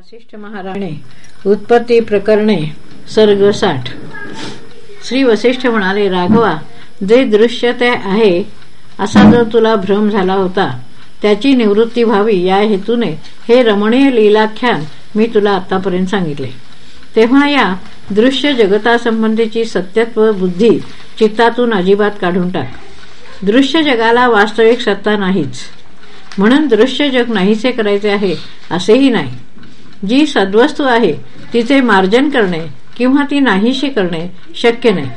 वासिष्ठ महाराणे उत्पत्ती प्रकरणे सर्ग साठ. श्री वसिष्ठ म्हणाले राघवा जे दृश्य ते आहे असा जर तुला भ्रम झाला होता त्याची निवृत्ती व्हावी या हेतूने हे रमणीय लीलाख्यान मी तुला आतापर्यंत सांगितले. तेव्हा या दृश्य जगतासंबंधीची सत्यत्व बुद्धी चित्तातून अजिबात काढून टाक. दृश्य जगाला वास्तविक सत्ता नाहीच. म्हणून दृश्य जग नाहीसे करायचे आहे असेही नाही. जी सद्वस्तू आहे तिचे मार्जन करणे किंवा ती नाहीशी करणे शक्य नाही.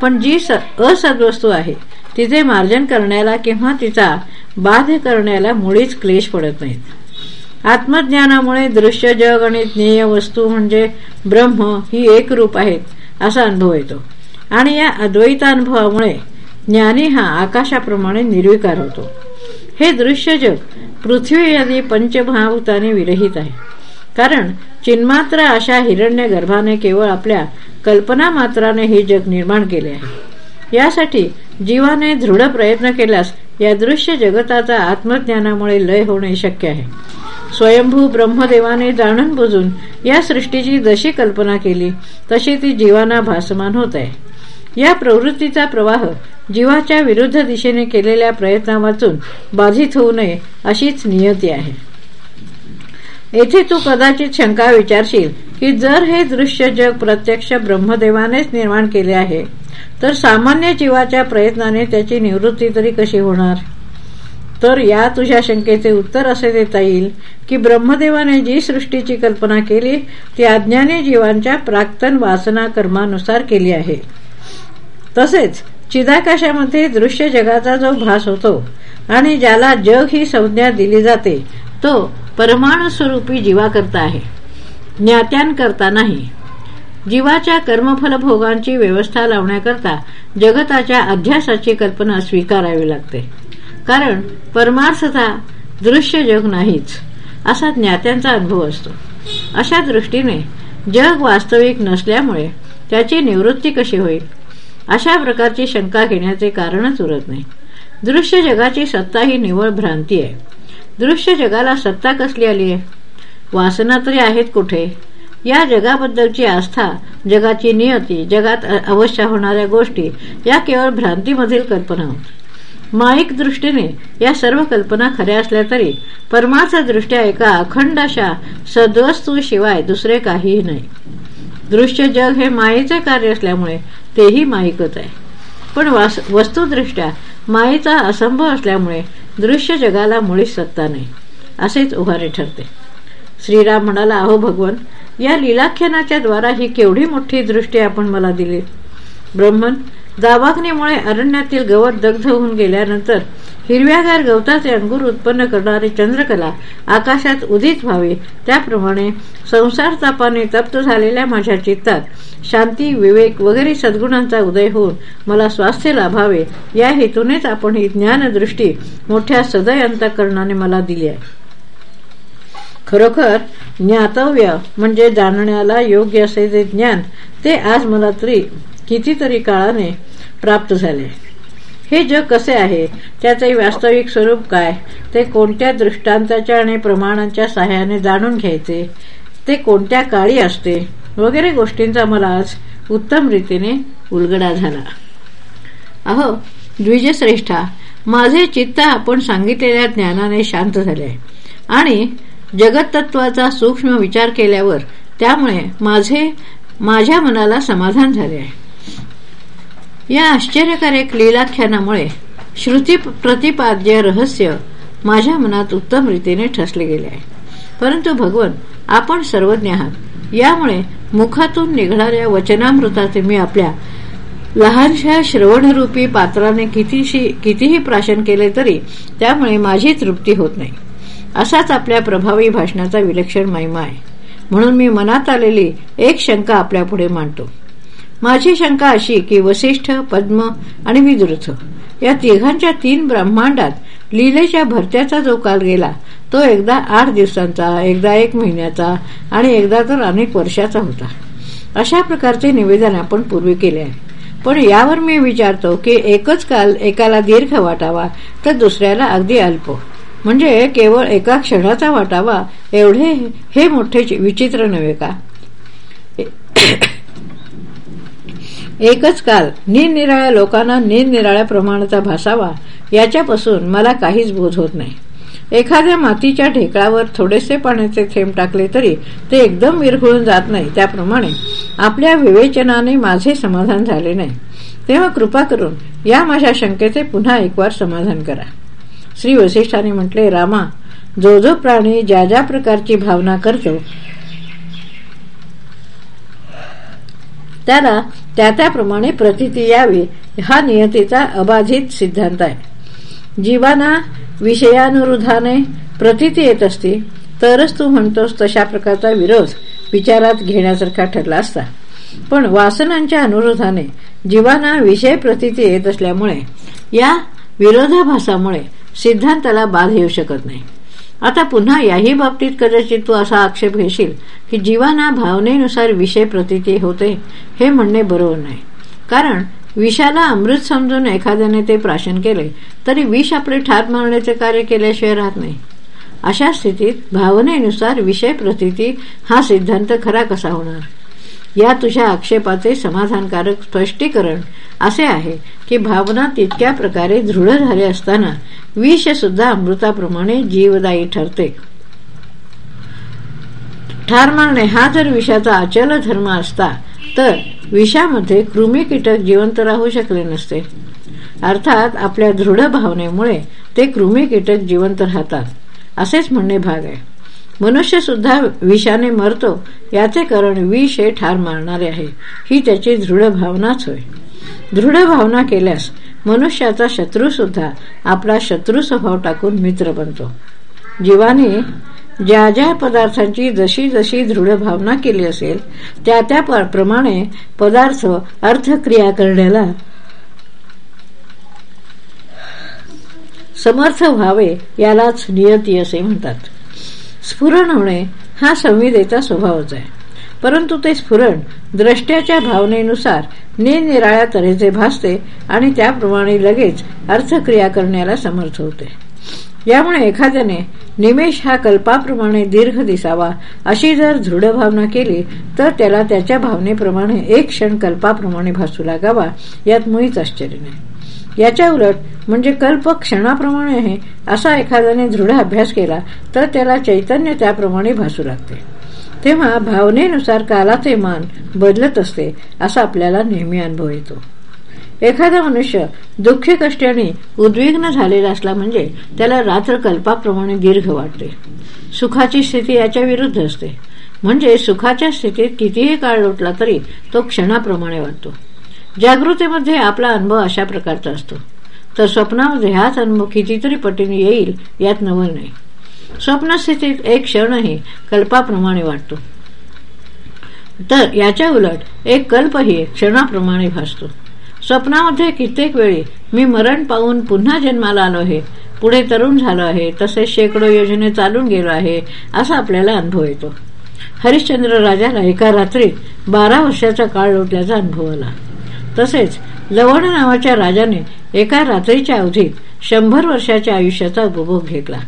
पण जी असद्वस्तू आहे तिचे मार्जन करण्याला किंवा तिचा बाध करण्याला मुळीच क्लेश पडत नाहीत. आत्मज्ञानामुळे दृश्य जग आणि ज्ञेय वस्तू म्हणजे ब्रह्म ही एक रूप आहेत असा अनुभव येतो. आणि या अद्वैतानुभवामुळे ज्ञानी हा आकाशाप्रमाणे निर्विकार होतो. हे दृश्य जग पृथ्वी आदी पंचमहाभूताने विरहित आहे. कारण चिन्मात्र अशा हिरण्य गर्भाने केवळ आपल्या कल्पना मात्राने हे जग निर्माण केले आहे. यासाठी जीवाने दृढ प्रयत्न केल्यास या दृश्य जगताचा आत्मज्ञानामुळे लय होणे शक्य आहे. स्वयंभू ब्रह्मदेवाने जाणून बुजून या सृष्टीची जशी कल्पना केली तशी ती जीवाना भासमान होत आहे. या प्रवृत्तीचा प्रवाह जीवाच्या विरुद्ध दिशेने केलेल्या प्रयत्ना वाचून बाधित होऊ नये अशीच नियती आहे. येथे तू कदाचित शंका विचारशील की जर हे दृश्य जग प्रत्यक्ष ब्रह्मदेवानेच निर्माण केले आहे तर सामान्य जीवाच्या प्रयत्नाने त्याची निवृत्ती तरी कशी होणार? तर या तुझ्या शंकेचे उत्तर असे देता येईल की ब्रह्मदेवाने जी सृष्टीची कल्पना केली ती अज्ञानी जीवांच्या प्राक्तन वासना कर्मानुसार केली आहे. तसेच चिदाकाशामध्ये दृश्य जगाचा जो भास होतो आणि ज्याला जग ही संज्ञा दिली जाते तो परमाणुस्वरूपी जीवाकरता आहे. ज्ञात्यांकरता नाही. जीवाच्या कर्मफल भोगांची व्यवस्था लावण्याकरता जगताच्या अध्यासाची कल्पना स्वीकारावी लागते. कारण परमार्थता दृश्य जग नाहीच असा ज्ञात्यांचा अनुभव असतो. अशा दृष्टीने जग वास्तविक नसल्यामुळे त्याची निवृत्ती कशी होईल? अशा प्रकारची शंका घेण्याचे कारणच उरत नाही. दृश्य जगाची सत्ता ही निवळ भ्रांती आहे. दृश्य जगाला सत्ता कसली आली? आहे वासना तरी आहेत कुठे? या जगाबद्दलची आस्था जगाची नियती जगात अवश्य होणाऱ्या गोष्टी या केवळ भ्रांतीमधील कल्पना. माईक दृष्टीने या सर्व कल्पना खऱ्या असल्या तरी परमार्थ दृष्ट्या एका अखंड अशा सद्वस्तूशिवाय दुसरे काहीही नाही. दृश्य जग हे मायेचे कार्य असल्यामुळे तेही माईकच आहे. पण वस्तुदृष्ट्या मायेचा असंभव असल्यामुळे दृश्य जगाला मुळीच सत्ता नाही. असेच उभारे ठरते. श्रीराम म्हणाला अहो भगवन या लिलाख्यानाच्या द्वारा ही केवढी मोठी दृष्टी आपण मला दिली. ब्रह्मन दावाग्नीमुळे अरण्यातील गवत दग्ध होऊन गेल्यानंतर हिरव्यागार गवताचे अंगूर उत्पन्न करणारी चंद्रकला आकाशात उदित व्हावी. त्याप्रमाणे संसार तापाने तप्त झालेल्या माझ्या चित्तात शांती विवेक वगैरे सद्गुणांचा उदय होऊन मला स्वास्थ्य लाभावे. या हेतूनेच आपण ही ज्ञानदृष्टी मोठ्या सदय अंतकरणाने मला दिली आहे. खरोखर ज्ञातव्य म्हणजे जाणण्याला योग्य असे जे ज्ञान ते आज मला तरी कितीतरी काळाने प्राप्त झाले. हे जग कसे आहे? त्याचे वास्तविक स्वरूप काय? ते कोणत्या दृष्टांताच्या आणि प्रमाणांच्या सहाय्याने जाणून घ्यायचे? ते कोणत्या काळी असते? वगैरे गोष्टींचा मला आज उत्तम रीतीने उलगडा झाला. अहो द्विजश्रेष्ठा माझे चित्त आपण सांगितलेल्या ज्ञानाने शांत झाले. आणि जगतत्वाचा सूक्ष्म विचार केल्यावर त्यामुळे माझे माझ्या मनाला समाधान झाले. आहे या आश्चर्यकारक लीलाख्यानामुळे श्रुती प्रतिपाद्य रहस्य माझ्या मनात उत्तम रीतीने ठसले गेले आहे. परंतु भगवन आपण सर्वज्ञ आहात. यामुळे मुखातून निघणाऱ्या वचनामृताचे मी आपल्या लहानशा श्रवणरूपी पात्राने कितीशी कितीही प्राशन केले तरी त्यामुळे माझी तृप्ती होत नाही. असाच आपल्या प्रभावी भाषणाचा विलक्षण महिमा आहे. म्हणून मी मनात आलेली एक शंका आपल्यापुढे मांडतो. माझी शंका अशी की वसिष्ठ पद्म आणि विदुरथ या तिघांच्या तीन ब्रह्मांडात लीलेच्या भरत्याचा जो काल गेला तो एकदा आठ दिवसांचा एकदा एक महिन्याचा आणि एकदा तर अनेक वर्षाचा होता. अशा प्रकारचे निवेदन आपण पूर्वी केले आहे. पण यावर मी विचारतो की एकच काल एकाला दीर्घ वाटावा तर दुसऱ्याला अगदी अल्प. म्हणजे केवळ एका क्षणाचा वाटावा एवढे हे मोठे विचित्र नव्हे का? एकच काल निरनिराळ्या लोकांना निरनिराळ्या प्रमाणाचा भासावा याच्यापासून मला काहीच बोध होत नाही. एखाद्या मातीच्या ढेकळावर थोडेसे पाण्याचे थेंब टाकले तरी ते एकदम विरघळून जात नाही. त्याप्रमाणे आपल्या विवेचनाने माझे समाधान झाले नाही. तेव्हा कृपा करून या माझ्या शंकेचे पुन्हा एक वार समाधान करा. श्री वसिष्ठाने म्हटले रामा जो जो प्राणी ज्या ज्या प्रकारची भावना करतो त्याला त्या त्याप्रमाणे प्रतिती यावी हा नियतीचा अबाधित सिद्धांत आहे. जीवाना विषयानुरुधाने प्रतिती येत असती तरच तू म्हणतोस तशा प्रकारचा विरोध विचारात घेण्यासारखा ठरला असता. पण वासनांच्या अनुरोधाने जीवाना विषय प्रतिती येत असल्यामुळे या विरोधाभासामुळे सिद्धांताला बाध येऊ शकत नाही. आता पुन्हा याही बाबतीत कदाचित तू असा आक्षेप घेशील की जीवाना भावनेनुसार विषय प्रतिती होते हे म्हणणे बरोबर नाही. कारण विषाला अमृत समजून एखाद्याने ते प्राशन केले तरी विष आपले ठार मारण्याचे कार्य केल्याशिवाय राहत नाही. अशा स्थितीत भावनेनुसार विषय प्रतिती हा सिद्धांत खरा कसा होणार? या तुझ्या आक्षेपाचे समाधानकारक स्पष्टीकरण असे आहे की भावना तितक्या प्रकारे दृढ झाले असताना विष सुद्धा अमृताप्रमाणे जीवदायी ठरते. ठार मारणे हा जर विषाचा अचल धर्म असता तर विषामध्ये कृमी कीटक जिवंत राहू शकले नसते. अर्थात आपल्या दृढ भावनेमुळे ते कृमी कीटक जिवंत राहतात असेच म्हणणे भाग आहे. मनुष्य सुद्धा विषाने मरतो याचे कारण विष हे ठार मारणारे आहे. ही त्याची दृढ भावनाच होय. दृढ भावना केल्यास मनुष्याचा शत्रू सुद्धा आपला शत्रू स्वभाव टाकून मित्र बनतो. जीवाने ज्या ज्या पदार्थांची जशी जशी दृढ भावना केली असेल त्या त्या प्रमाणे पदार्थ अर्थक्रिया करण्याला समर्थ व्हावे यालाच नियती असे म्हणतात. स्फुरण होणे हा संविदेचा स्वभावच आहे. परंतु ते स्फुरण द्रष्ट्याच्या भावनेनुसार निरनिराळ्या तऱ्हेचे भासते आणि त्याप्रमाणे लगेच अर्थक्रिया करण्याला समर्थ होते. यामुळे एखाद्याने निमेष हा कल्पाप्रमाणे दीर्घ दिसावा अशी जर दृढ भावना केली तर त्याला त्याच्या भावनेप्रमाणे एक क्षण कल्पाप्रमाणे भासू लागावा यात मुळीच आश्चर्य नाही. याच्या उलट म्हणजे कल्प क्षणाप्रमाणे आहे असा एखाद्याने दृढ अभ्यास केला तर त्याला चैतन्य त्याप्रमाणे भासू लागते. तेव्हा भावनेनुसार कालाचे मान बदलत असते असा आपल्याला नेहमी अनुभव येतो. एखादा मनुष्य दुःखी कष्टाने उद्विग्न झालेला असला म्हणजे त्याला रात्र कल्पाप्रमाणे दीर्घ वाटते. सुखाची स्थिती याच्या विरुद्ध असते. म्हणजे सुखाच्या स्थितीत कितीही काळ लोटला तरी तो क्षणाप्रमाणे वाटतो. जागृतीमध्ये म्हणजे आपला अनुभव अशा प्रकारचा असतो. तर स्वप्नामध्ये हाच अनुभव कितीतरी पटीने येईल यात नवल नाही. स्वप्नस्थितीत एक क्षणही कल्पाप्रमाणे वाटतो. तर याच्या उलट एक कल्पही क्षणाप्रमाणे भासतो. स्वप्नामध्ये कित्येक वेळी मी मरण पाहून पुन्हा जन्माला आलो आहे पुढे तरुण झालो आहे तसेच शेकडो योजने चालून गेलो आहे असा आपल्याला अनुभव येतो. हरिश्चंद्र राजाला एका रात्रीत बारा वर्षाचा काळ लोटल्याचा अनुभव आला. तसेच लवण नावाच्या राजाने एका रात्रीच्या अवधीत शंभर वर्षाच्या आयुष्याचा उपभोग घेतला.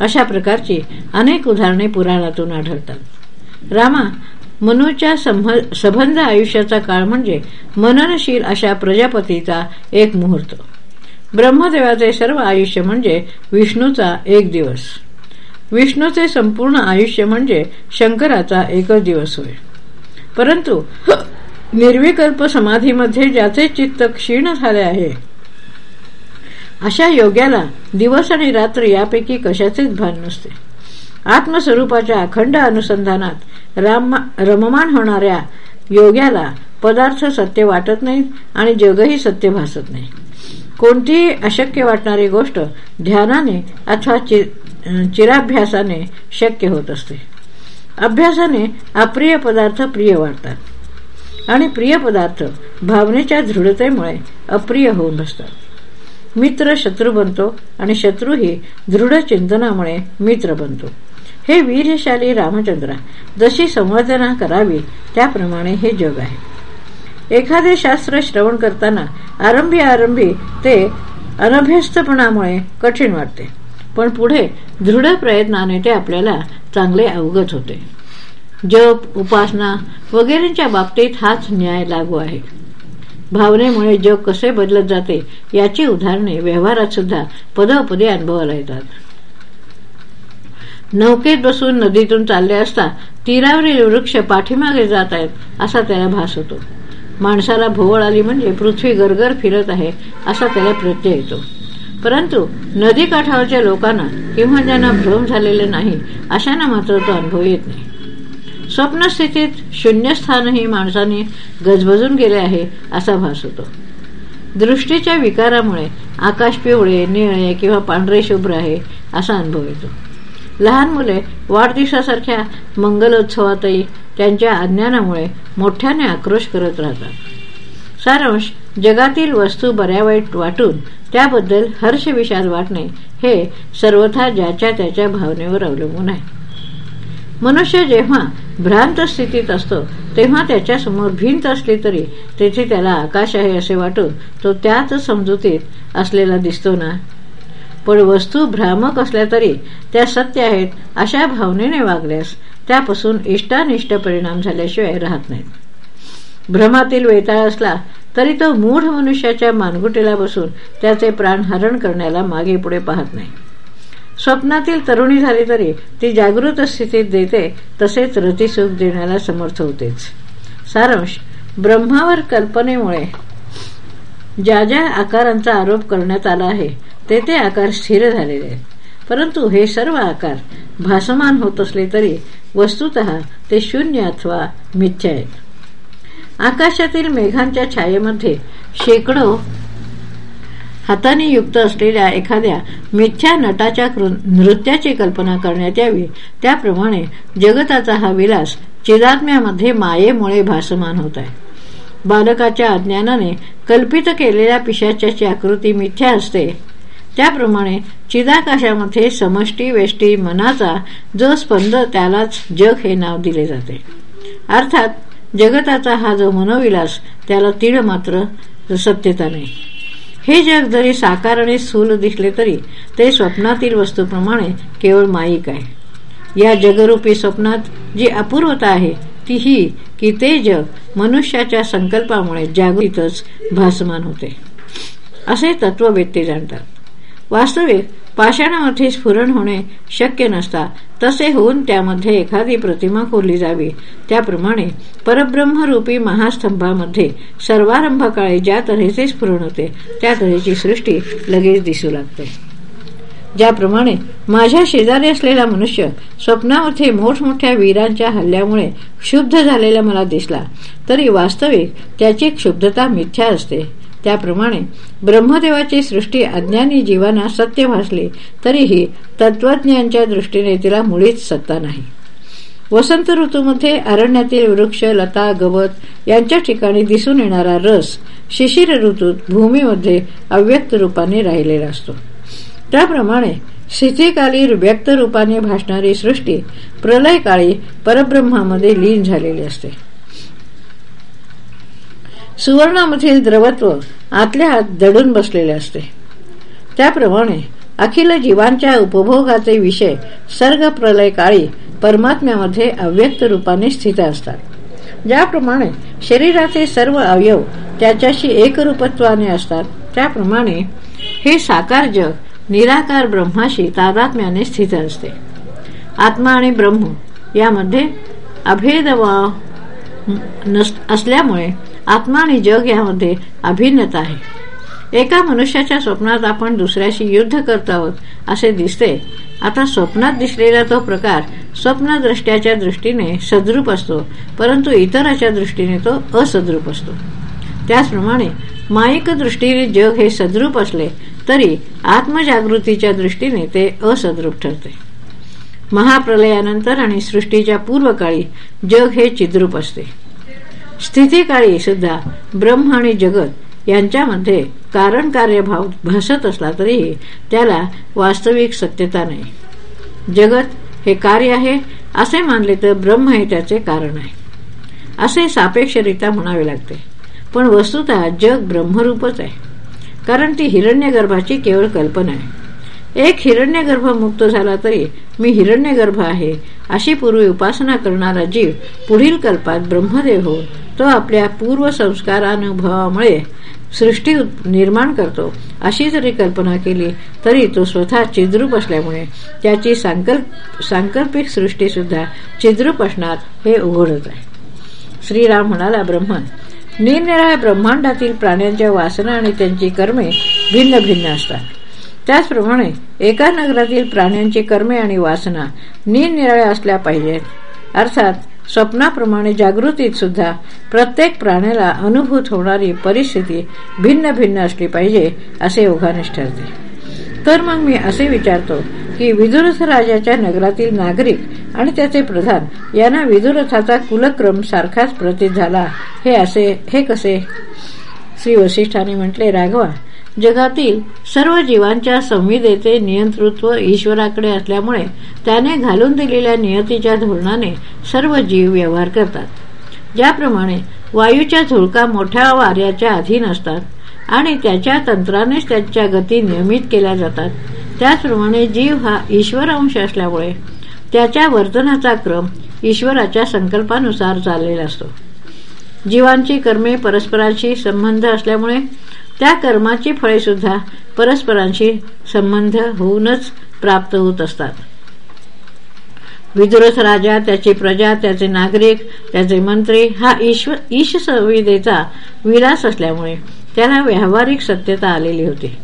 अशा प्रकारची अनेक उदाहरणे पुराणातून आढळतात. रामा मनूच्या सबंध आयुष्याचा काळ म्हणजे मननशील अशा प्रजापतीचा एक मुहूर्त. ब्रह्मदेवाचे सर्व आयुष्य म्हणजे विष्णूचा एक दिवस. विष्णूचे संपूर्ण आयुष्य म्हणजे शंकराचा एकच दिवस होय. परंतु निर्विकल्प समाधीमध्ये ज्याचे चित्त क्षीण झाले आहे. अशा योग्याला दिवस आणि रात्र यापैकी कशाचेच भान नसते. आत्मस्वरूपाच्या अखंड अनुसंधानात रममान होणाऱ्या योग्याला पदार्थ सत्य वाटत नाहीत आणि जगही सत्य भासत नाही. कोणतीही अशक्य वाटणारी गोष्ट ध्यानाने अथवा चिराभ्यासाने शक्य होत असते. अभ्यासाने अप्रिय पदार्थ प्रिय वाटतात. आणि प्रिय पदार्थ भावनेच्या दृढतेमुळे अप्रिय होऊन बसतात. मित्र शत्रू बनतो आणि शत्रूही दृढ चिंतनामुळे मित्र बनतो. हे वीरशाली रामचंद्रा जशी संवर्धना करावी त्याप्रमाणे हे जग आहे. एखादे शास्त्र श्रवण करताना आरंभी आरंभी ते अनभ्यस्तपणामुळे कठीण वाटते पण पुढे दृढ प्रयत्नाने ते आपल्याला चांगले अवगत होते. जप उपासना वगैरेच्या बाबतीत हाच न्याय लागू आहे. भावनेमुळे जग कसे बदलत जाते याची उदाहरणे व्यवहारात सुद्धा पदोपदी अनुभवाला येतात. नौकेत बसून नदीतून चालले असता तीरावरील वृक्ष पाठीमागे जात आहेत असा त्याला भास होतो. माणसाला भोवळ आली म्हणजे पृथ्वी गरगर फिरत आहे असा त्याला प्रत्यय येतो. परंतु नदी काठावरच्या लोकांना किंवा ज्यांना भ्रम झालेले नाही अशांना मात्र तो अनुभव येत नाही. स्वप्नस्थितीत शून्यस्थानही माणसाने गजबजून गेले आहे असा भास होतो. दृष्टीच्या विकारामुळे आकाश पिवळे निळे किंवा पांढरे शुभ्र आहे असा अनुभव येतो. लहान मुले वाढदिवसासारख्या मंगलोत्सवातही त्यांच्या अज्ञानामुळे मोठ्याने आक्रोश करत राहतात. सारांश जगातील वस्तू बऱ्या वाईट वाटून त्याबद्दल हर्ष विषाद वाटणे हे सर्वथा ज्याच्या त्याच्या भावनेवर अवलंबून आहे. मनुष्य जेव्हा भ्रांत स्थितीत असतो. तेव्हा त्याच्यासमोर भिंत असली तरी तेथे त्याला आकाश आहे असे वाटून तो त्याच समजुतीत असलेला दिसतो ना. पण वस्तू भ्रामक असल्या तरी त्या सत्य आहेत अशा भावनेने वागल्यास त्यापासून इष्टानिष्ट परिणाम झाल्याशिवाय राहत नाहीत. भ्रमातील वेताळ असला तरी तो मूढ मनुष्याच्या मानगुटीला बसून त्याचे प्राण हरण करण्याला मागे पुढे पाहत नाही. स्वप्नातील तरुणी झाली तरी ती जागृत स्थितीत देते तसेच रतिसुख देण्याला समर्थ होतेच. सारांश ब्रह्मावर कल्पनेमुळे ज्या ज्या आकारांचा आरोप करण्यात आला आहे ते ते आकार स्थिर झालेले आहेत. परंतु हे सर्व आकार भासमान होत असले तरी वस्तुत ते शून्य अथवा मिथ्य आहेत. आकाशातील मेघांच्या छायेमध्ये शेकडो हाताने युक्त असलेल्या एखाद्या मिथ्या नटाच्या नृत्याची कल्पना करण्यात यावी. त्याप्रमाणे जगताचा हा विलास चिदात्म्यामध्ये मायेमुळे भासमान होत आहे बालकाच्या अज्ञानाने कल्पित केलेल्या पिशाच्याची आकृती मिथ्या असते. त्याप्रमाणे चिदाकाशामध्ये समष्टी वेष्टी मनाचा जो स्पंद त्यालाच जग हे नाव दिले जाते. अर्थात जगताचा हा जो मनोविलास त्याला तीळ मात्र सत्यता नाही. हे जग जरी साकार आणि स्थूल दिसले तरी ते स्वप्नातील वस्तूप्रमाणे केवळ माईक आहे. या जगरूपी स्वप्नात जी अपूर्वता आहे ती ही की ते जग मनुष्याच्या संकल्पामुळे जागृतच भासमान होते. असे तत्ववेत्ते जाणतात. वास्तविक पाषाणामध्ये स्फुरण होणे शक्य नसता. तसे होऊन त्यामध्ये एखादी प्रतिमा खोलली जावी. त्याप्रमाणे परब्रह्मरूपी महास्तंभामध्ये सर्वारंभ काळी ज्या तऱ्हेचे स्फुरण होते त्या तऱ्हेची सृष्टी लगेच दिसू लागते. ज्याप्रमाणे माझ्या शेजारी असलेला मनुष्य स्वप्नामध्ये मोठमोठ्या वीरांच्या हल्ल्यामुळे क्षुब्ध झालेला मला दिसला तरी वास्तविक त्याची क्षुब्धता मिथ्या असते. त्याप्रमाणे ब्रह्मदेवाची सृष्टी अज्ञानी जीवाना सत्य भासली तरीही तत्वज्ञांच्या दृष्टीने तिला मुळीच सत्ता नाही. वसंत ऋतूमध्ये अरण्यातील वृक्ष लता गवत यांच्या ठिकाणी दिसून येणारा रस शिशिर ऋतूत भूमीमध्ये अव्यक्त रूपाने राहिलेला असतो. त्याप्रमाणे स्थितीकाली व्यक्त रूपाने भासणारी सृष्टी प्रलयकाळी परब्रह्मामध्ये लीन झालेली असते. सुवर्णामधील द्रवत्व आतल्या आत दडून बसलेले असते. त्याप्रमाणे अखिल जीवांच्या उपभोगाचे विषय सर्ग प्रलय काळी परमात्म्यामध्ये अव्यक्त रूपाने स्थित असतात. ज्याप्रमाणे शरीराचे सर्व अवयव त्याच्याशी एकरूपत्वाने असतात त्याप्रमाणे हे साकार जग निराकार ब्रह्माशी तादात्म्याने स्थित असते. आत्मा आणि ब्रह्म यामध्ये अभेद असल्यामुळे आत्मा आणि जग यामध्ये अभिन्नता आहे. एका मनुष्याच्या स्वप्नात आपण दुसऱ्याशी युद्ध करत आहोत असे दिसते. आता स्वप्नात दिसलेला तो प्रकार स्वप्नद्रष्ट्याच्या दृष्टीने सद्रूप असतो परंतु इतराच्या दृष्टीने तो असद्रूप असतो. त्याचप्रमाणे मायिक दृष्टीने जग हे सद्रूप असले तरी आत्मजागृतीच्या दृष्टीने ते असद्रूप ठरते. महाप्रलयानंतर आणि सृष्टीच्या पूर्वकाळी जग हे चिद्रूप असते. स्थितीकाळी सुद्धा ब्रह्म आणि जगत यांच्यामध्ये कारण कार्यभाव भासत असला तरीही त्याला वास्तविक सत्यता नाही. जगत हे कार्य आहे असे मानले तर ब्रह्म हे त्याचे कारण आहे. असे सापेक्षरित्या म्हणावे लागते. पण वस्तुतः जग ब्रह्मरूपच आहे. कारण ती हिरण्यगर्भाची केवळ कल्पना आहे. एक हिरण्यगर्भ मुक्त झाला तरी मी हिरण्यगर्भ आहे अशी पूर्वी उपासना करणारा जीव पुढील कल्पात ब्रह्मदेव होऊन तो आपल्या पूर्व संस्कारानुभवामुळे सृष्टी निर्माण करतो. अशी जरी कल्पना केली तरी तो स्वतः चिद्रूप असल्यामुळे त्याची सांकल्प सांकल्पिक सृष्टी सुद्धा चिद्रूप असणार हे उघडत आहे. श्रीराम म्हणाला ब्रह्मन निरनिराळ्या ब्रह्मांडातील प्राण्यांच्या वासना आणि त्यांची कर्मे भिन्न भिन्न असतात. त्याचप्रमाणे एका नगरातील प्राण्यांची कर्मे आणि वासना निरनिराळ्या असल्या पाहिजेत. अर्थात स्वप्नाप्रमाणे जागृतीत सुद्धा प्रत्येक प्राण्याला अनुभूत होणारी परिस्थिती भिन्न भिन्न असली पाहिजे असे ओघानेच ठरते. तर मग मी असे विचारतो की विदुरथ राजाच्या नगरातील नागरिक आणि त्याचे प्रधान यांना विदुरथाचा कुलक्रम सारखाच प्रतीत झाला हे असे हे कसे? श्री वसिष्ठाने म्हटले राघवा जगातील सर्व जीवांच्या संविदेचे नियंतृत्व ईश्वराकडे असल्यामुळे त्याने घालून दिलेल्या नियतीच्या धोरणाने सर्व जीव व्यवहार करतात. ज्याप्रमाणे वायूच्या झुळका मोठ्या वाऱ्याच्या अधीन असतात आणि त्याच्या तंत्रानेच त्यांच्या गती नियमित केल्या जातात. त्याचप्रमाणे जीव हा ईश्वर अंश असल्यामुळे त्याच्या वर्तनाचा क्रम ईश्वराच्या संकल्पानुसार चाललेला असतो. जीवांची कर्मे परस्परांशी संबंध असल्यामुळे त्या कर्माची फळे सुद्धा परस्परांशी संबंध होऊनच प्राप्त होत असतात. विदुरस राजा त्याची प्रजा त्याचे नागरिक त्याचे मंत्री हा ईश्व ईश संविदेचा विलास असल्यामुळे त्याला व्यावहारिक सत्यता आलेली होती.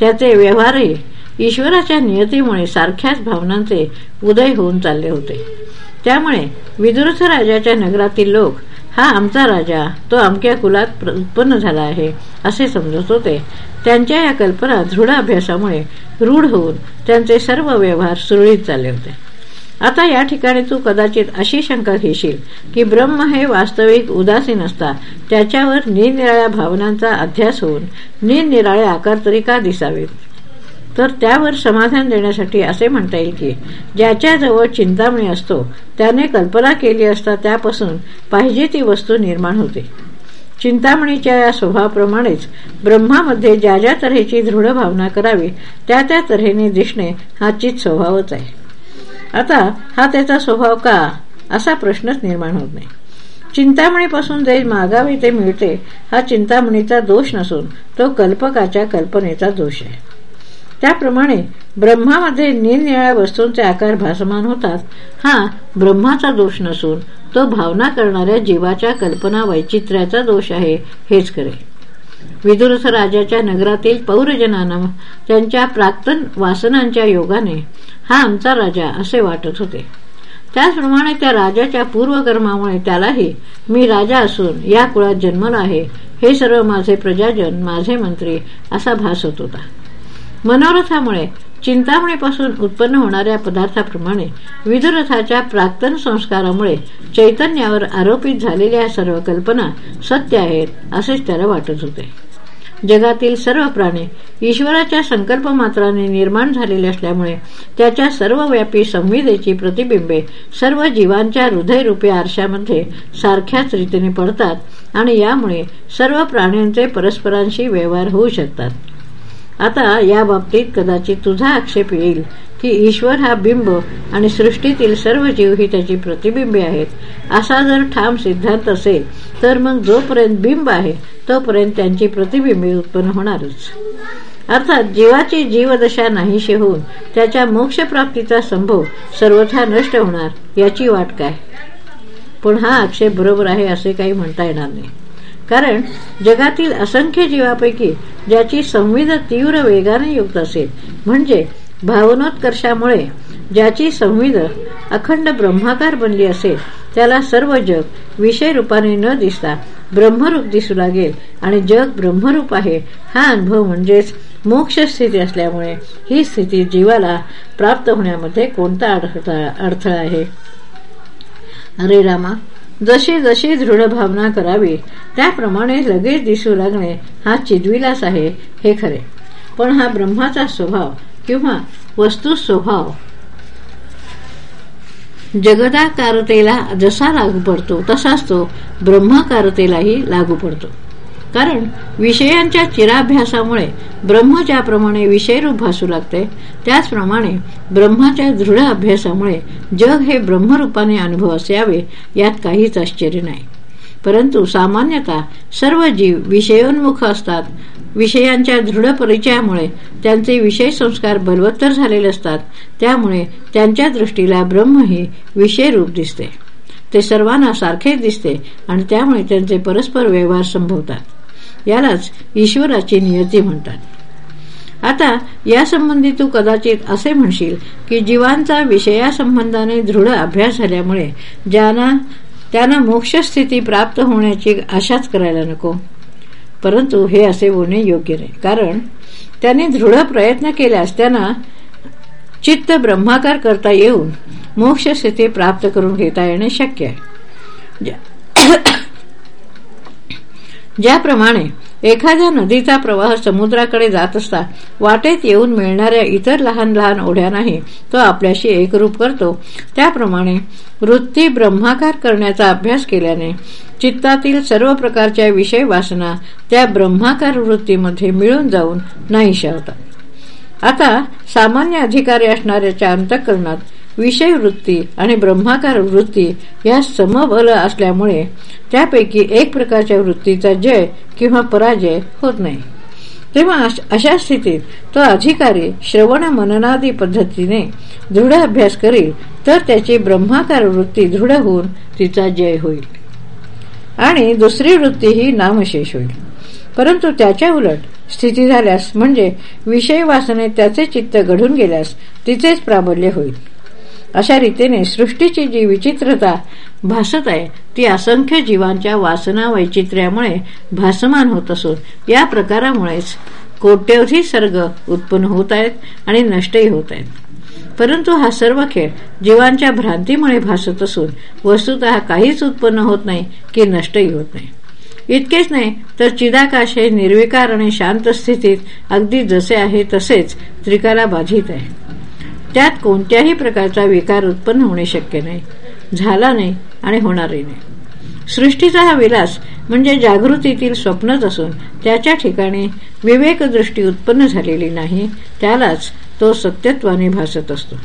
त्याचे व्यवहारही ईश्वराच्या नियतीमुळे सारख्याच भावनांचे उदय होऊन चालले होते. त्यामुळे विदुरथ राजाच्या नगरातील लोक हा आमचा राजा तो अमक्या कुलात उत्पन्न झाला आहे असे समजत होते. त्यांच्या या कल्पना दृढ अभ्यासामुळे रूढ होऊन त्यांचे सर्व व्यवहार सुरळीत चालले होते. आता या ठिकाणी तू कदाचित अशी शंका घेशील की ब्रह्म हे वास्तविक उदासीन असता त्याच्यावर निरनिराळ्या भावनांचा अध्यास होऊन निरनिराळे आकार तरी का दिसावेत. तर त्यावर समाधान देण्यासाठी असे म्हणता येईल की ज्याच्याजवळ चिंतामणी असतो त्याने कल्पना केली असता त्यापासून पाहिजे ती वस्तू निर्माण होते. चिंतामणीच्या या स्वभावाप्रमाणेच ब्रह्मामध्ये ज्या ज्या तऱ्हेची दृढ भावना करावी त्या त्या तऱ्हेने दिसणे हा चित स्वभावच आहे. आता हा त्याचा स्वभाव का? असा प्रश्नच निर्माण होत नाही. चिंतामणीपासून जे मागावे ते मिळते हा चिंतामणीचा दोष नसून तो कल्पकाच्या कल्पनेचा दोष आहे. त्याप्रमाणे ब्रह्मामध्ये निरनिळ्या वस्तूंचे आकार भासमान होतात. हा ब्रह्माचा दोष नसून तो भावना करणाऱ्या जीवाच्या कल्पना वैचित्र्याचा दोष आहे हेच खरे. विदुरथ राजाच्या नगरातील पौरजनांना त्यांच्या प्राक्तन वासनांच्या योगाने हा आमचा राजा असे वाटत होते. त्याचप्रमाणे त्या राजाच्या पूर्वकर्मामुळे त्यालाही मी राजा असून या कुळात जन्मला आहे हे सर्व माझे प्रजाजन माझे मंत्री असा भास होत होता. मनोरथामुळे चिंतामणीपासून उत्पन्न होणाऱ्या पदार्थाप्रमाणे विदुरथाच्या प्राक्तन संस्कारामुळे चैतन्यावर आरोपित झालेल्या सर्व कल्पना सत्य आहेत असेच त्याला वाटत होते. जगातील सर्व प्राणी ईश्वराच्या संकल्प मात्राने निर्माण झालेले असल्यामुळे त्याच्या सर्वव्यापी संविधेची प्रतिबिंबे सर्व जीवांच्या हृदयरूपी आरशामध्ये सारख्याच रीतीने पडतात आणि यामुळे सर्व प्राण्यांचे परस्परांशी व्यवहार होऊ शकतात. आता या बाबतीत कदाचित तुझा आक्षेप येईल की ईश्वर हा बिंब आणि सृष्टीतील सर्व जीव ही त्याची प्रतिबिंबे आहेत. असा जर ठाम सिद्धांत असेल तर मग जोपर्यंत बिंब आहे तोपर्यंत त्यांची प्रतिबिंबे उत्पन्न होणारच. अर्थात जीवाची जीवदशा नाहीशी होऊन त्याच्या मोक्षप्राप्तीचा संभव सर्वथा नष्ट होणार याची वाट काय? पण हा आक्षेप बरोबर आहे असे काही म्हणता येणार नाही. कारण जगातील असंख्य जीवापैकी ज्याची संविध तीव्र वेगाने युक्त असेल म्हणजे भावनोत्कर्षामुळे ज्याची संविध अखंड ब्रह्माकार बनली असेल त्याला सर्व जग विषय रूपाने न दिसता ब्रह्मरूप दिसू लागेल आणि जग ब्रह्मरूप आहे हा अनुभव म्हणजेच मोक्ष स्थिती असल्यामुळे ही स्थिती जीवाला प्राप्त होण्यामध्ये कोणता अडथळा आहे? अरे रामा. जशी जशी दृढ भावना करावी त्याप्रमाणे लगेच दिसू लागणे हा चिदविलास आहे हे खरे. पण हा ब्रह्माचा स्वभाव किंवा वस्तू स्वभाव जगदाकारतेला जसा लागू पडतो तसाच तो ब्रह्माकारतेलाही लागू पडतो. कारण विषयांच्या चिराभ्यासामुळे ब्रह्म ज्याप्रमाणे विषयरूप भासू लागते त्याचप्रमाणे ब्रह्माच्या दृढ अभ्यासामुळे जग हे ब्रह्मरूपाने अनुभवास यावे यात काहीच आश्चर्य नाही. परंतु सामान्यतः सर्व जीव विषयोन्मुख असतात. विषयांच्या दृढ परिचयामुळे त्यांचे विषय संस्कार बलवत्तर झालेले असतात. त्यामुळे त्यांच्या दृष्टीला ब्रह्म हे विषयरूप दिसते. ते सर्वांना सारखेच दिसते आणि त्यामुळे त्यांचे परस्पर व्यवहार संभवतात. यालाच ईश्वराची नियती म्हणतात. आता यासंबंधी तू कदाचित असे म्हणशील की जीवांचा विषयासंबंधाने दृढ अभ्यास झाल्यामुळे ज्यांना त्यांना मोक्षस्थिती प्राप्त होण्याची आशाच करायला नको. परंतु हे असे होणे योग्य नाही. कारण त्यांनी दृढ प्रयत्न केल्यास त्यांना चित्त ब्रह्माकार करता येऊन मोक्षस्थिती प्राप्त करून घेता येणे शक्य आहे. ज्याप्रमाणे एखाद्या नदीचा प्रवाह समुद्राकडे जात असता वाटेत येऊन मिळणाऱ्या इतर लहान लहान ओढ्यांनाही तो आपल्याशी एकरूप करतो. त्याप्रमाणे वृत्ती ब्रह्माकार करण्याचा अभ्यास केल्याने चित्तातील सर्व प्रकारच्या विषय वासना त्या ब्रह्माकार वृत्तीमध्ये मिळून जाऊन नाहीशा होतात. आता सामान्य अधिकारी असणाऱ्याच्या अंतकरणात विषय वृत्ती आणि ब्रह्माकार वृत्ती या समबल असल्यामुळे त्यापैकी एक प्रकारच्या वृत्तीचा जय किंवा पराजय होत नाही. तेव्हा अशा स्थितीत तो अधिकारी श्रवण मननादी पद्धतीने दृढ अभ्यास करील तर त्याची ब्रह्माकार वृत्ती दृढ होऊन तिचा जय होईल. आणि दुसरी वृत्ती ही नामशेष होईल. परंतु त्याच्या उलट स्थिती झाल्यास म्हणजे विषय वासने त्याचे चित्त घडून गेल्यास तिचेच प्राबल्य होईल. अशा रीतीने सृष्टीची जी विचित्रता भासत आहे ती असंख्य जीवांच्या वासना वैचित्र्यामुळे भासमान होत असून या प्रकारामुळेच कोट्यवधी सर्ग उत्पन्न होत आहेत आणि नष्टही होत आहेत. परंतु हा सर्व खेळ जीवांच्या भ्रांतीमुळे भासत असून वस्तुत काहीच उत्पन्न होत नाही की नष्टही होत नाही. इतकेच नाही तर चिदाकाश हे निर्विकार आणि शांत स्थितीत अगदी जसे आहे तसेच त्रिकाला बाधित आहे. त्यात कोणत्याही प्रकारचा विकार उत्पन्न होणे शक्य नाही. झाला नाही आणि होणारही नाही. सृष्टीचा हा विलास म्हणजे जागृतीतील स्वप्नच असून त्याच्या ठिकाणी विवेकदृष्टी उत्पन्न झालेली नाही त्यालाच तो सत्यत्वाने भासत असतो.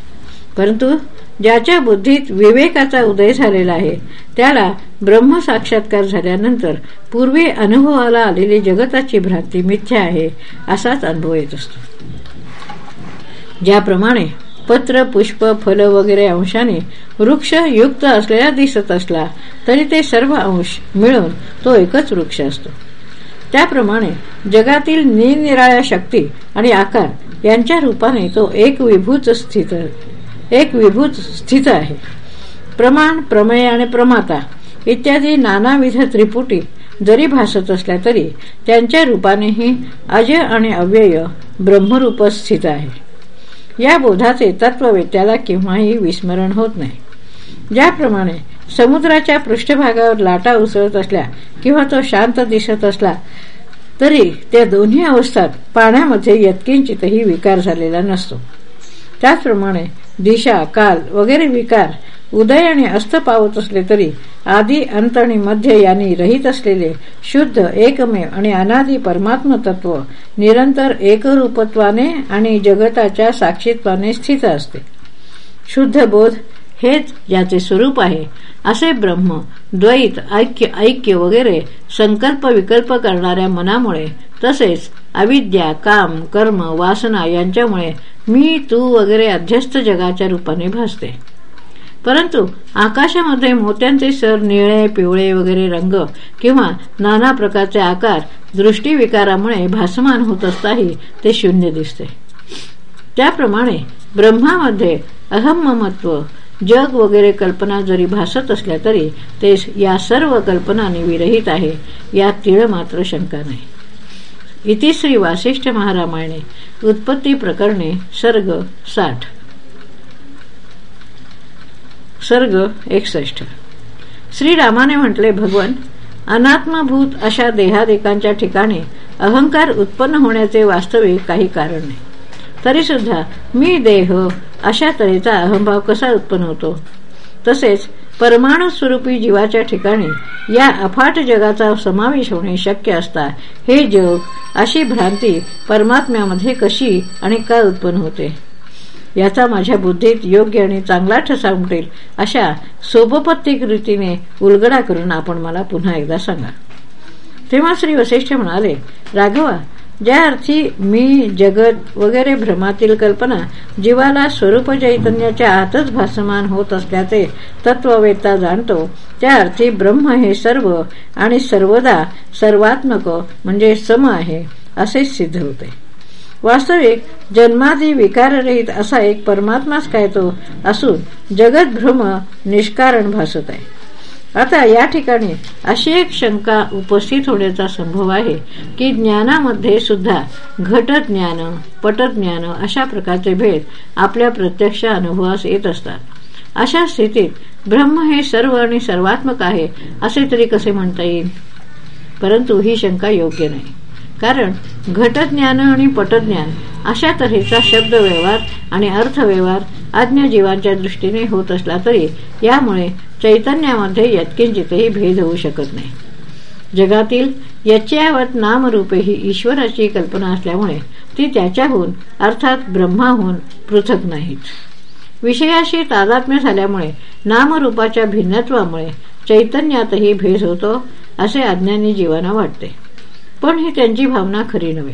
परंतु ज्याच्या बुद्धीत विवेकाचा उदय झालेला आहे त्याला ब्रह्म साक्षात्कार झाल्यानंतर पूर्वी अनुभवाला आलेली जगताची भ्रांती मिथ्या आहे असाच अनुभव येत असतो. ज्याप्रमाणे पत्र पुष्प फल वगैरे अंशाने वृक्ष युक्त असलेला दिसत असला तरी ते सर्व अंश मिळून तो एकच वृक्ष असतो. त्याप्रमाणे जगातील निरनिराळ्या शक्ती आणि आकार यांच्या रूपाने तो एक विभूत स्थित एक विभूत स्थित आहे. प्रमाण प्रमेय आणि प्रमाता इत्यादी नानाविध त्रिपुटी जरी भासत असल्या तरी त्यांच्या रूपानेही अजय आणि अव्यय ब्रह्मरूप स्थित आहे. या बोधाचे तत्ववेत्याला केव्हाही विस्मरण होत नाही. ज्याप्रमाणे समुद्राच्या पृष्ठभागावर लाटा उसळत असल्या किंवा तो शांत दिसत असला तरी त्या दोन्ही अवस्थात पाण्यामध्ये यत्किंचितही विकार झालेला नसतो. त्याचप्रमाणे दिशा काल वगैरे विकार उदय आणि अस्त पावत असले तरी आदी अंत आणि मध्य यांनी रहित असलेले शुद्ध एकमेव आणि अनादी परमात्म तत्व निरंतर एकरूपत्वाने आणि जगताच्या साक्षीत्वाने स्थित असते. शुद्ध बोध हेच ज्याचे स्वरूप आहे असे ब्रह्म द्वैत ऐक्य ऐक्य वगैरे संकल्प विकल्प करणाऱ्या मनामुळे तसेच अविद्या काम कर्म वासना यांच्यामुळे मी तू वगैरे अध्यस्त जगाच्या रूपाने भासते. परंतु आकाशामध्ये मोत्यांचे सर निळे पिवळे वगैरे रंग किंवा नाना प्रकारचे आकार दृष्टीविकारामुळे भासमान होत असताही ते शून्य दिसते. त्याप्रमाणे ब्रह्मामध्ये अहममत्व जग वगैरे कल्पना जरी भासत असल्या तरी ते या सर्व कल्पनाने विरहित आहे यात तिळ मात्र शंका नाही. इतिश्री वासिष्ठ महारामायणे उत्पत्ती प्रकरणे सर्ग साठ. सर्ग एकसष्ट. श्रीरामाने म्हटले भगवन अनात्मभूत अशा देहादेकांच्या ठिकाणी अहंकार उत्पन्न होण्याचे वास्तविक काही कारण नाही. तरी सुद्धा मी देह अशा तऱ्हेचा अहंभाव कसा उत्पन्न होतो? तसेच परमाणु स्वरूपी जीवाच्या ठिकाणी या अफाट जगाचा समावेश होणे शक्य असता हे जग अशी भ्रांती परमात्म्यामध्ये कशी आणि का उत्पन्न होते? याचा माझ्या बुद्धीत योग्य आणि चांगला ठसा उमटेल अशा सोपपत्तिक रीतीने उलगडा करून आपण मला पुन्हा एकदा सांगा. तेव्हा श्री वशिष्ठ म्हणाले राघवा ज्या अर्थी मी जगत वगैरे भ्रमातील कल्पना जीवाला स्वरूप चैतन्याच्या आतच भासमान होत असल्याचे तत्ववेत्ता जाणतो त्या अर्थी ब्रह्म हे सर्व आणि सर्वदा सर्वात्मक म्हणजे सम आहे असे सिद्ध होते. वास्तविक जन्मादी विकाररहित असा एक परमात्माच काय तो असून जगत भ्रम निष्कारण भासत आहे. आता या ठिकाणी अशी एक शंका उपस्थित होण्याचा संभव आहे की ज्ञानामध्ये सुद्धा घटज्ञान पटज्ञान अशा प्रकारचे भेद आपल्या प्रत्यक्ष अनुभवास येत असतात. अशा स्थितीत ब्रह्म हे सर्व आणि सर्वात्मक आहे असे तरी कसे म्हणता येईल? परंतु ही शंका योग्य नाही. कारण घटज्ञान आणि पटज्ञान अशा तऱ्हेचा शब्द व्यवहार आणि अर्थव्यवहार अज्ञ जीवांच्या दृष्टीने होत असला तरी यामुळे चैतन्यामध्ये यत्किंचितही भेद होऊ शकत नाही. जगातील यच्यावत नामरूपे ही ईश्वराची कल्पना असल्यामुळे ती त्याच्याहून अर्थात ब्रह्माहून पृथक नाहीत. विषयाशी तादात्म्य झाल्यामुळे नामरूपाच्या भिन्नत्वामुळे चैतन्यातही भेद होतो असे अज्ञानी जीवांना वाटते. पण ही त्यांची भावना खरी नव्हे.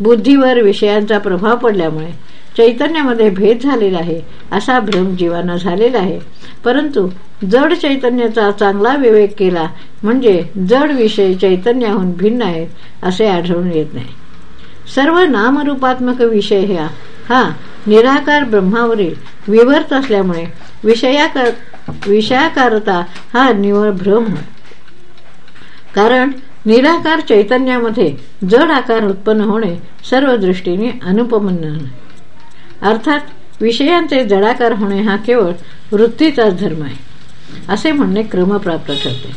बुद्धीवर विषयांचा प्रभाव पडल्यामुळे चैतन्यामध्ये भेद झालेला आहे असा भ्रम जीवांना झालेला आहे. परंतु जड चैतन्याचा चांगला विवेक केला म्हणजे जड विषय चैतन्याहून भिन्न आहेत असे आढळून येत नाही. सर्व नामरूपात्मक विषय ह्या हा निराकार ब्रह्मावरील विवर्त असल्यामुळे विषयाकार विषयाकारता हा निवळ भ्रम कारण निराकार चैतन्यामध्ये जड आकार उत्पन्न होणे सर्व दृष्टीने अनुपमन अर्थात विषयांचे जडाकार होणे हा केवळ वृत्तीचाच धर्म आहे असे म्हणणे क्रमप्राप्त ठरते.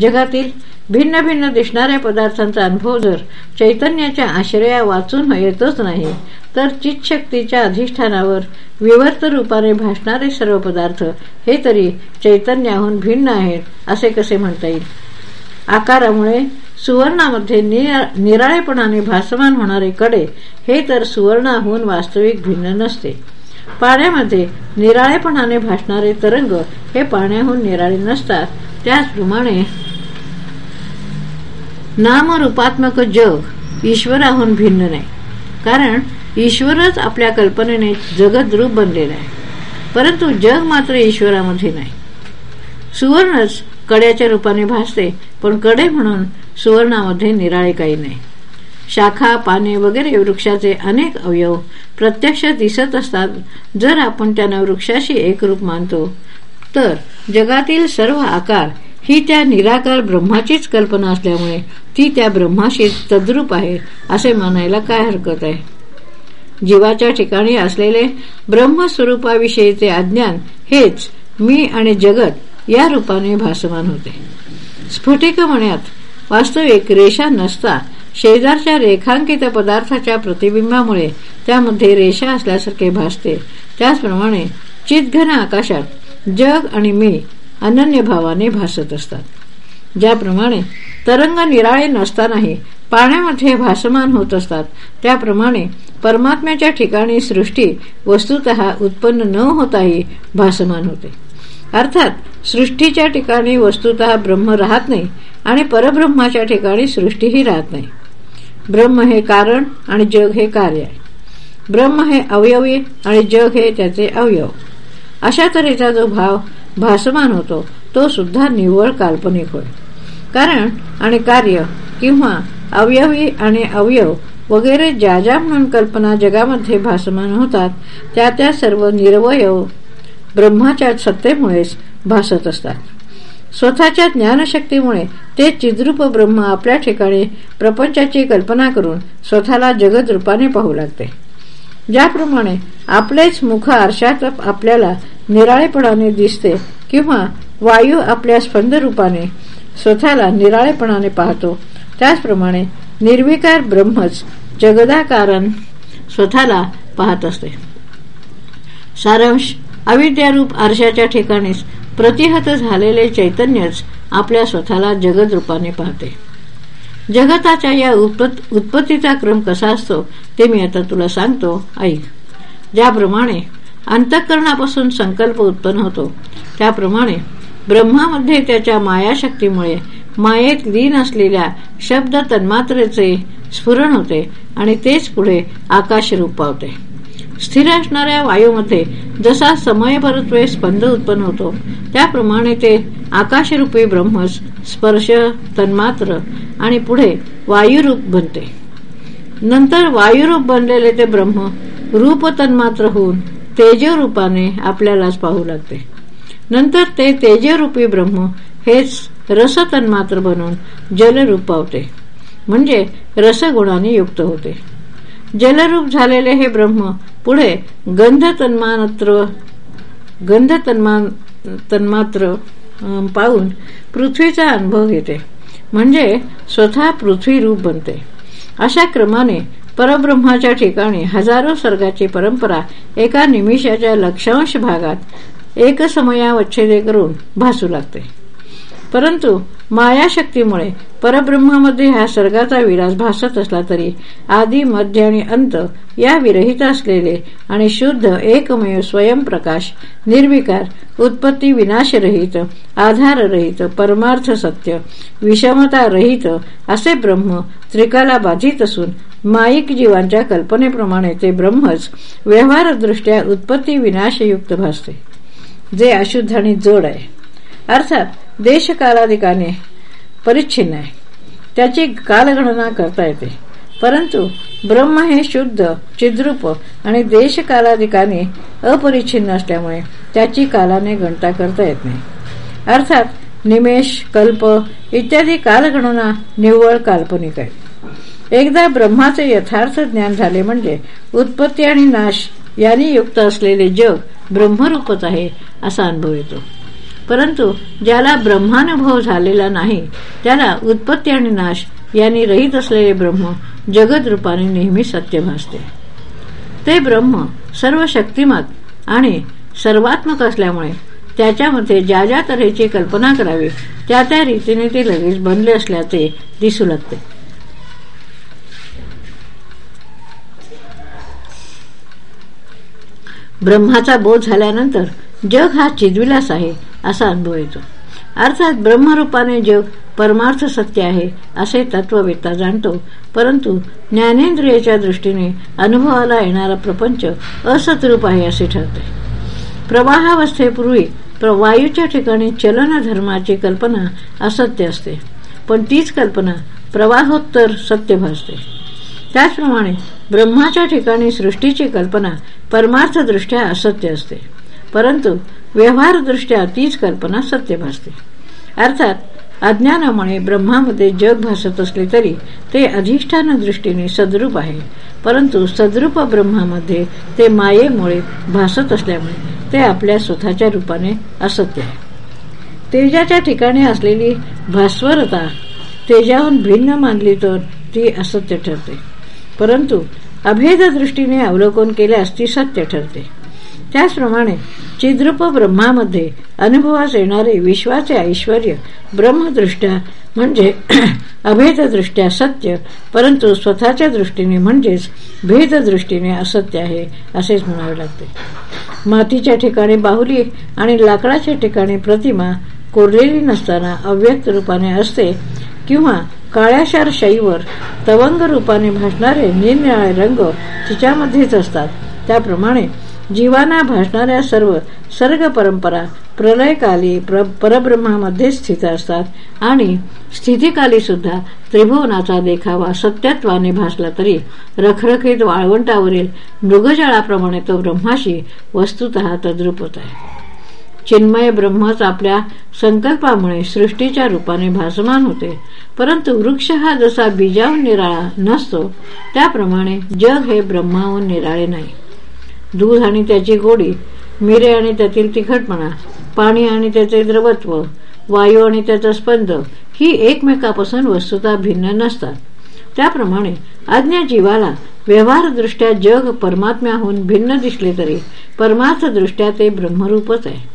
जगातील भिन्न भिन्न दिसणाऱ्या पदार्थांचा अनुभव जर चैतन्याच्या आश्रया वाचून येतच नाही तर चितशक्तीच्या अधिष्ठानावर विवर्त रूपाने भासणारे सर्व पदार्थ हे तरी चैतन्याहून भिन्न आहेत असे कसे म्हणता येईल? आकारामुळे सुवर्णामध्ये निराळेपणाने भासमान होणारे कडे हे तर सुवर्णाहून वास्तविक भिन्न नसते. पाण्यामध्ये निराळेपणाने भासणारे तरंग हे पाण्याहून निराळे नसतात. त्याचप्रमाणे नामरूपात्मक जग ईश्वराहून भिन्न नाही. कारण ईश्वरच आपल्या कल्पनेने जगद्रूप बनलेला आहे. परंतु जग मात्र ईश्वरामध्ये नाही. सुवर्णच कड्याच्या रूपाने भासते पण कडे म्हणून सुवर्णामध्ये निराळे काही नाही. शाखा पाने वगैरे वृक्षाचे अनेक अवयव प्रत्यक्ष दिसत असतात. जर आपण त्यांना वृक्षाशी एकरूप मानतो तर जगातील सर्व आकार ही त्या निराकार ब्रह्माचीच कल्पना असल्यामुळे ती त्या ब्रह्माशी तद्रूप आहे असे मानायला काय हरकत आहे? जीवाच्या ठिकाणी असलेले ब्रह्मस्वरूपाविषयीचे अज्ञान हेच मी आणि जगत या रूपाने भासमान होते. स्फटिक म्हणण्यात वास्तविक रेषा नसता. शेजारच्या रेखांकित पदार्थाच्या प्रतिबिंबामुळे त्यामध्ये रेषा असल्यासारखे भासते. त्याचप्रमाणे चितघन आकाशात जग आणि मी अनन्य भावाने भासत असतात. ज्याप्रमाणे तरंग निराळे नसतानाही पाण्यामध्ये भासमान होत असतात. त्याप्रमाणे परमात्म्याच्या ठिकाणी सृष्टी वस्तुत उत्पन्न न होताही भासमान होते. अर्थात सृष्टीच्या ठिकाणी वस्तुत ब्रह्म राहत नाही आणि परब्रह्माच्या ठिकाणी सृष्टीही राहत नाही. ब्रह्म हे कारण आणि जग हे कार्य आहे. ब्रह्म हे अवयवी आणि जग हे त्याचे अवयव. अशा तऱ्हेचा जो भाव भासमान होतो तो सुद्धा निव्वळ काल्पनिक होय. कारण आणि कार्य किंवा अवयवी आणि अवयव वगैरे ज्या ज्या म्हणून कल्पना जगामध्ये भासमान होतात त्या त्या सर्व निर्वयव ब्रह्माच्या सत्तेमुळेच भासत असतात. स्वतःच्या ज्ञानशक्तीमुळे ते चिद्रूप ब्रह्म आपल्या ठिकाणी प्रपंचाची कल्पना करून स्वतःला जगद रूपाने पाहू लागते. ज्याप्रमाणे आपलेच मुख आरशात आपल्याला निराळेपणाने दिसते किंवा वायू आपल्या स्पंद रूपाने स्वतःला निराळेपणाने पाहतो त्याचप्रमाणे निर्विकार ब्रह्मच जगदाकारण स्वतःला पाहत असते. सारांश अविद्यारूप आरशाच्या ठिकाणीच प्रतिहत झालेले चैतन्यच आपल्या स्वतःला जगद रूपाने पाहते. जगताच्या या उत्पत्तीचा क्रम कसा असतो ते मी आता तुला सांगतो. ऐक. ज्याप्रमाणे अंतःकरणापासून संकल्प उत्पन्न होतो त्याप्रमाणे ब्रह्मामध्ये त्याच्या मायाशक्तीमुळे मायेत लीन असलेल्या शब्द तन्मात्रेचे स्फुरण होते आणि तेच पुढे आकाश रूप पावते. स्थिर असणाऱ्या वायूमध्ये जसा समयभरत्वे स्पंद उत्पन्न होतो त्याप्रमाणे ते आकाशरूपी ब्रह्मस स्पर्श तन्मात्र आणि पुढे वायुरूप बनते. नंतर वायुरूप बनलेले ते ब्रह्म रूप तन्मात्र होऊन तेजरूपाने आपल्यालाच पाहू लागते. नंतर ते तेजरूपी ब्रह्म हेच रस तन्मात्र बनून जलरूप पावते. म्हणजे रसगुणाने युक्त होते. जलरूप झालेले हे ब्रह्म. पुढे गंध तन्मात्र गंध तन्मान तन्मात्र पाहून पृथ्वीचा अनुभव घेते. म्हणजे स्वतः पृथ्वी रूप बनते. अशा क्रमाने परब्रह्माच्या ठिकाणी हजारो सर्गाची परंपरा एका निमिषाच्या लक्षांश भागात एकसमयावच्छेदे करून भासू लागते. परंतु मायाशक्तीमुळे परब्रह्मामध्ये ह्या सर्गाचा विलास भासत असला तरी आदी मध्य आणि अंत या विरहित असलेले आणि शुद्ध एकमेव स्वयंप्रकाश निर्विकार उत्पत्ती विनाशरहित आधाररहित परमार्थ सत्य विषमता रहित असे ब्रह्म त्रिकाला बाधित असून माईक जीवांच्या कल्पनेप्रमाणे ते ब्रह्मच व्यवहारदृष्ट्या उत्पत्ती विनाशयुक्त भासते. जे अशुद्ध आणि जोड आहे. अर्थात देशकालाधिकाने परिच्छिन्न आहे. त्याची कालगणना करता येते. परंतु ब्रह्म हे शुद्ध चिद्रूप आणि देशकालाधिकाने अपरिच्छिन्न असल्यामुळे त्याची कालाने गणता करता येत नाही. अर्थात निमेष कल्प इत्यादी कालगणना निव्वळ काल्पनिक आहे एकदा ब्रह्माचे यथार्थ ज्ञान झाले म्हणजे उत्पत्ती आणि नाश यांनी युक्त असलेले जग ब्रह्मरूपच आहे असा अनुभव येतो. परंतु ज्याला ब्रह्मानुभव झालेला नाही त्याला उत्पत्ती आणि नाश यांनी रहित असलेले ब्रह्म जगद रूपाने नेहमी सत्य भासते. ते ब्रह्म सर्व शक्तिमत आणि सर्वात्मक असल्यामुळे त्याच्यामध्ये ज्या ज्या तऱ्हेची कल्पना करावी त्या त्या रीतीने ते लगेच बनले असल्याचे दिसू लागते. ब्रह्माचा बोध झाल्यानंतर जग हा चिदविलास आहे असा अनुभव येतो. अर्थात ब्रह्मरूपाने जग परमार्थ सत्य आहे असे तत्ववेत्ता जाणतो. परंतु ज्ञानेंद्रियाच्या दृष्टीने अनुभवाला येणारा प्रपंच असतरूप आहे असे ठरते. प्रवाहावस्थेपूर्वी वायूच्या ठिकाणी चलन धर्माची कल्पना असत्य असते. पण तीच कल्पना प्रवाहोत्तर सत्य भासते. त्याचप्रमाणे ब्रह्माच्या ठिकाणी सृष्टीची कल्पना परमार्थदृष्ट्या असत्य असते. परंतु व्यवहारदृष्ट्या तीच कल्पना सत्य भासते. अर्थात अज्ञानामुळे ब्रह्मामध्ये जग भासत असले तरी ते अधिष्ठान दृष्टीने सद्रूप आहे. परंतु सद्रूप ब्रह्मामध्ये ते मायेमुळे भासत असल्यामुळे ते आपल्या स्वतःच्या रूपाने असत्य आहे. तेजाच्या ठिकाणी असलेली भास्वरता तेजाहून भिन्न मानली तर ती असत्य ठरते. परंतु अभेद दृष्टीने अवलोकन केल्यास ती सत्य ठरते. त्याचप्रमाणे चिद्रूप ब्रह्मामध्ये अनुभवास येणारे विश्वाचे ऐश्वर ब्रह्मदृष्ट्या म्हणजे अभेददृष्ट्या सत्य परंतु स्वतःच्या दृष्टीने म्हणजेच भेददृष्टीने असत्य आहे असेच म्हणावे लागते. मातीच्या ठिकाणी बाहुली आणि लाकडाच्या ठिकाणी प्रतिमा कोरलेली नसताना अव्यक्त रूपाने असते किंवा काळ्याशार शाईवर तवंग रूपाने भासणारे निरनिराळे रंग तिच्यामध्येच असतात. त्याप्रमाणे जीवाना भासणाऱ्या सर्व सर्ग परंपरा प्रलयकाली प्र परब्रह्मामध्ये स्थित असतात आणि स्थितीकाली सुद्धा त्रिभुवनाचा देखावा सत्यत्वाने भासला तरी रखरखीत वाळवंटावरील मृगजळाप्रमाणे तो ब्रह्माशी वस्तुत तद्रूप होत आहे. चिन्मय ब्रह्मच आपल्या संकल्पामुळे सृष्टीच्या रूपाने भासमान होते. परंतु वृक्ष हा जसा बीजाहून निराळा नसतो त्याप्रमाणे जग हे ब्रह्माहून निराळे नाही. दूध आणि त्याची गोडी मिरे आणि त्यातील तिखटपणा पाणी आणि त्याचे द्रवत्व वायू आणि त्याचा स्पंद ही एकमेकापासून वस्तुता भिन्न नसतात. त्याप्रमाणे अज्ञा जीवाला व्यवहारदृष्ट्या जग परमात्म्याहून भिन्न दिसले तरी परमार्थदृष्ट्या ते ब्रह्मरूपच आहे.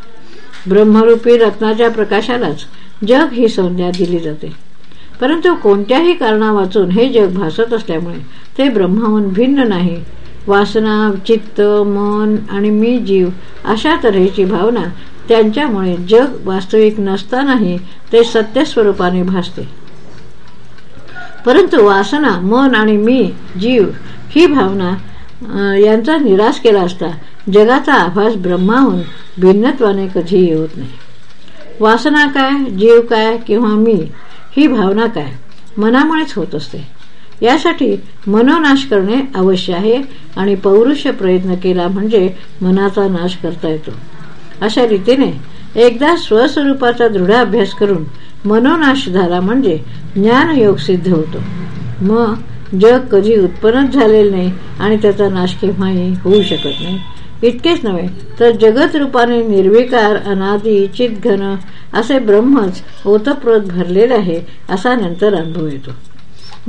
ब्रह्मरूपी रत्नाच्या प्रकाशालाच जग ही संज्ञा दिली जाते. परंतु कोणत्याही कारणावाचून वाचून हे जग भासत असल्यामुळे ते ब्रह्माहून भिन्न नाही वासना चित्त मन आणि मी जीव अशा तऱ्हेची भावना त्यांच्यामुळे जग वास्तविक नसतानाही ते सत्यस्वरूपाने भासते. परंतु वासना मन आणि मी जीव ही भावना यांचा निराश केला असता जगाचा आभास ब्रह्माहून भिन्नत्वाने कधीही येत नाही. वासना काय जीव काय किंवा मी ही भावना काय मनामुळेच होत असते. यासाठी मनोनाश करणे अवश्य आहे आणि पौरुष प्रयत्न केला म्हणजे मनाचा नाश करता येतो. अशा रीतीने एकदा स्वस्वरूपाचा दृढ अभ्यास करून मनोनाश झाला म्हणजे ज्ञानयोग सिद्ध होतो. मग जग कधी उत्पन्नच झालेले नाही आणि त्याचा नाश केव्हाही होऊ शकत नाही. इतकेच नव्हे तर जगत रूपाने निर्विकार अनादी चितघन असे ब्रह्मच ओतप्रोत भरलेले आहे असा नंतर अनुभव येतो.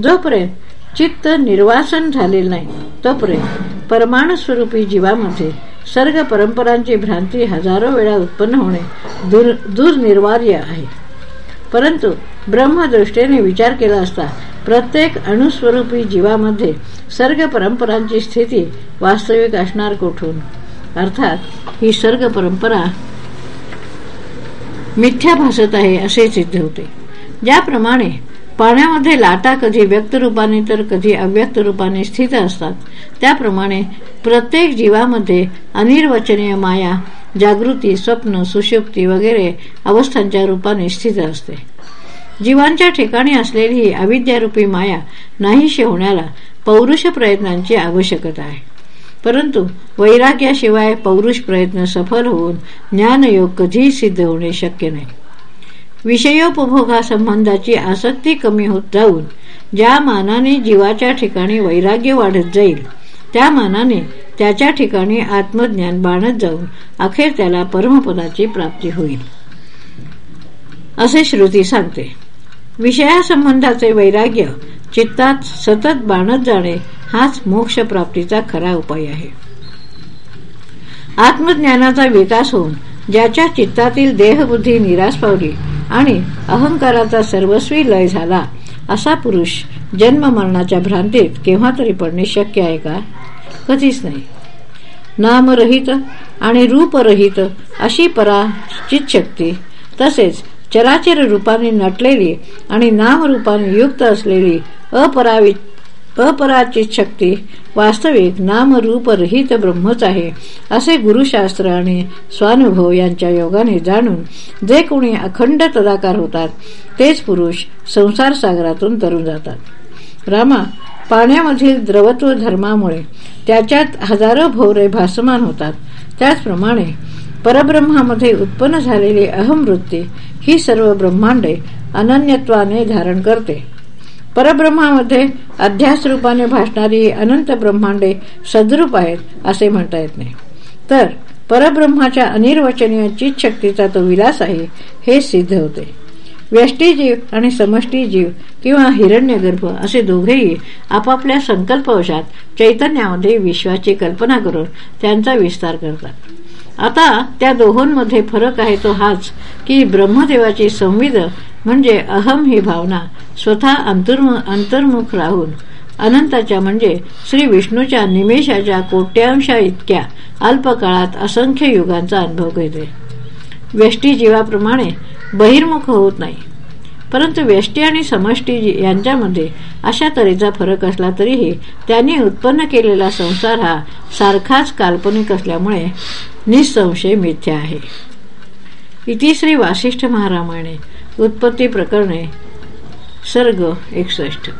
जोपर्यंत चित्त निर्वासन झालेलं नाही तोपर्यंत परमाणुस्वरूपी जीवामध्ये सर्ग परंपरांची भ्रांती हजारो वेळा उत्पन्न होणे दूर दुर्निर्वार्य आहे. परंतु ब्रह्मदृष्टीने विचार केला असता प्रत्येक अणुस्वरूपी जीवामध्ये सर्ग परंपरांची स्थिती वास्तविक असणार कोठून? अर्थात ही सर्ग परंपरा मिथ्या भासत आहे असे सिद्ध होते. ज्याप्रमाणे पाण्यामध्ये लाटा कधी व्यक्त रूपाने तर कधी अव्यक्त रूपाने स्थित असतात. त्याप्रमाणे प्रत्येक जीवामध्ये अनिर्वचनीय माया जागृती स्वप्न सुशुक्ती वगैरे अवस्थांच्या रूपाने स्थित असते. जीवांच्या ठिकाणी असलेली ही अविद्यारूपी माया नाहीशी होण्याला पौरुष प्रयत्नांची आवश्यकता आहे. परंतु वैराग्याशिवाय पौरुष प्रयत्न सफल होऊन ज्ञानयोग कधीही सिद्ध होणे शक्य नाही. विषयोपभोगासंबंधाची आसक्ती कमी होत जाऊन ज्या मानाने जीवाच्या ठिकाणी वैराग्य वाढत जाईल त्या मानाने त्याच्या ठिकाणी आत्मज्ञान बाणत जाऊन अखेर त्याला परमपदाची प्राप्ती होईल. असे श्रुती सांगते विषयासंबंधाचे वैराग्य चित्तात सतत बाणत जाणे हाच मोक्ष प्राप्तीचा खरा उपाय आहे. आत्मज्ञानाचा विकास होऊन ज्याच्या चित्तातील देहबुद्धी निराश पावली आणि अहंकाराचा सर्वस्वी लय झाला. असा पुरुष जन्म मरणाच्या भ्रांतीत केव्हा तरी पडणे शक्य आहे का? कधीच नाही. नामरहित आणि रूपरहित अशी पराचित शक्ती तसेच चराचर रूपाने नटलेली आणि नामरूपाने युक्त असलेली अपरावित अपराचित शक्ती वास्तविक नामरूपरहित ब्रह्मच आहे असे गुरुशास्त्र आणि स्वानुभव यांच्या योगाने जाणून जे कोणी अखंड तदाकार होतात तेच पुरुष संसार सागरातून तरून जातात. रामा पाण्यामधील द्रवत्व धर्मामुळे त्याच्यात हजारो भोवरे भासमान होतात. त्याचप्रमाणे परब्रह्मामध्ये उत्पन्न झालेली अहमवृत्ती ही सर्व ब्रह्मांडे अनन्यत्वाने धारण करते. परब्रह्मामध्ये अध्यास रूपाने भासणारी अनंत ब्रह्मांडे सद्रूप आहेत असे म्हणता येत नाही. तर परब्रह्माच्या अनिर्वचनीय चित शक्तीचा तो विलास आहे हे सिद्ध होते. व्यष्टीजीव आणि समष्टीजीव किंवा हिरण्यगर्भ असे दोघेही आपापल्या संकल्पवशात चैतन्यामध्ये विश्वाची कल्पना करून त्यांचा विस्तार करतात. आता त्या दोहोंमध्ये फरक आहे तो हाच की ब्रह्मदेवाची संविध म्हणजे अहम ही भावना स्वतः अंतर्मुख राहून अनंताच्या म्हणजे श्री विष्णूच्या निमेषाच्या कोट्यांशा इतक्या अल्पकाळात असंख्य युगांचा अनुभव घेते. व्यष्टी जीवाप्रमाणे बहिर्मुख होत नाही. परंतु व्यष्टी आणि समष्टी यांच्यामध्ये अशा तऱ्हेचा फरक असला तरीही त्यांनी उत्पन्न केलेला संसार हा सारखाच काल्पनिक असल्यामुळे निसंशय मिथ्या आहे. इतिश्री वासिष्ठ महारामाने उत्पत्ती प्रकरणे सर्ग एकसष्ट.